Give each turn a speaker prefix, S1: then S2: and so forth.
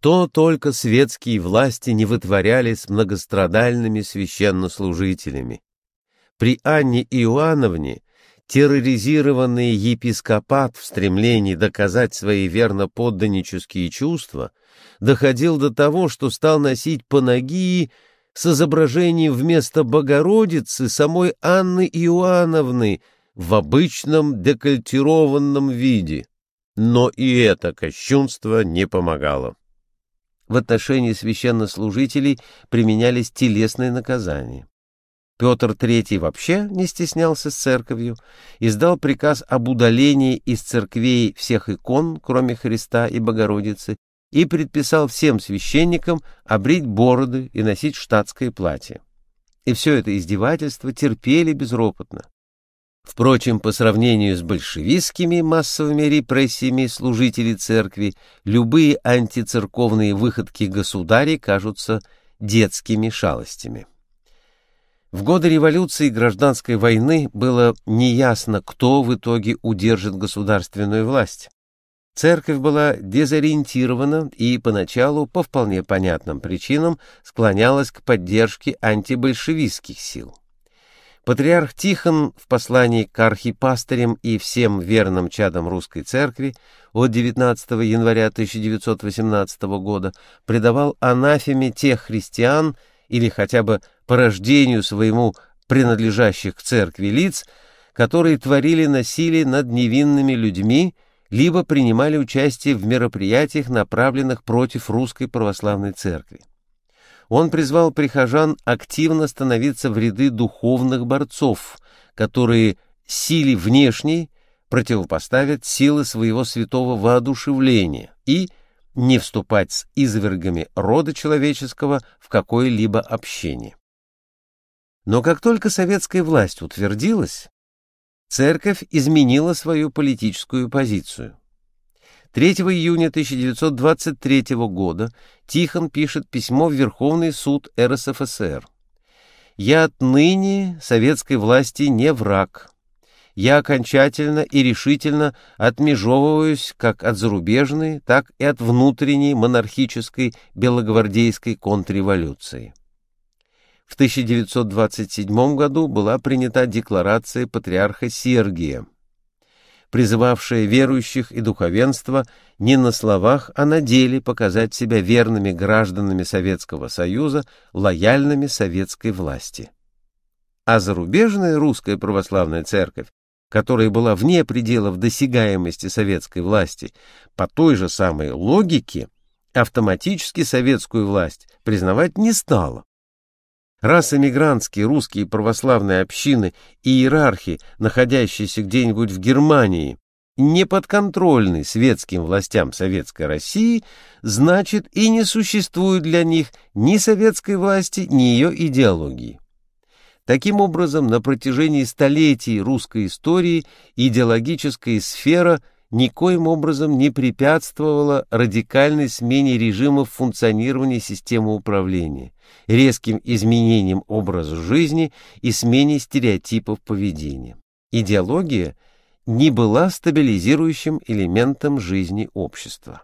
S1: Что только светские власти не вытворяли с многострадальными священнослужителями. При Анне Иоанновне терроризированный епископат в стремлении доказать свои верноподданнические чувства доходил до того, что стал носить панагии с изображением вместо Богородицы самой Анны Иоанновны в обычном декольтированном виде. Но и это кощунство не помогало. В отношении священнослужителей применялись телесные наказания. Петр III вообще не стеснялся с церковью, издал приказ об удалении из церквей всех икон, кроме Христа и Богородицы, и предписал всем священникам обрить бороды и носить штатское платье. И все это издевательство терпели безропотно. Впрочем, по сравнению с большевистскими массовыми репрессиями служителей церкви, любые антицерковные выходки государей кажутся детскими шалостями. В годы революции и гражданской войны было неясно, кто в итоге удержит государственную власть. Церковь была дезориентирована и поначалу, по вполне понятным причинам, склонялась к поддержке антибольшевистских сил. Патриарх Тихон в послании к архипастырям и всем верным чадам русской церкви от 19 января 1918 года предавал анафеме тех христиан или хотя бы по рождению своему принадлежащих к церкви лиц, которые творили насилие над невинными людьми, либо принимали участие в мероприятиях, направленных против русской православной церкви. Он призвал прихожан активно становиться в ряды духовных борцов, которые силе внешней противопоставят силы своего святого воодушевления и не вступать с извергами рода человеческого в какое-либо общение. Но как только советская власть утвердилась, церковь изменила свою политическую позицию. 3 июня 1923 года Тихон пишет письмо в Верховный суд РСФСР. «Я отныне советской власти не враг. Я окончательно и решительно отмежевываюсь как от зарубежной, так и от внутренней монархической белогвардейской контрреволюции. В 1927 году была принята декларация патриарха Сергия, призывавшая верующих и духовенство не на словах, а на деле показать себя верными гражданами Советского Союза, лояльными советской власти. А зарубежная русская православная церковь, которая была вне пределов досягаемости советской власти, по той же самой логике, автоматически советскую власть признавать не стала. Раз эмигрантские русские православные общины и иерархи, находящиеся где-нибудь в Германии, не подконтрольны светским властям Советской России, значит и не существует для них ни советской власти, ни ее идеологии. Таким образом, на протяжении столетий русской истории идеологическая сфера – никоим образом не препятствовала радикальной смене режимов функционирования системы управления, резким изменениям образа жизни и смене стереотипов поведения. Идеология не была стабилизирующим элементом жизни общества.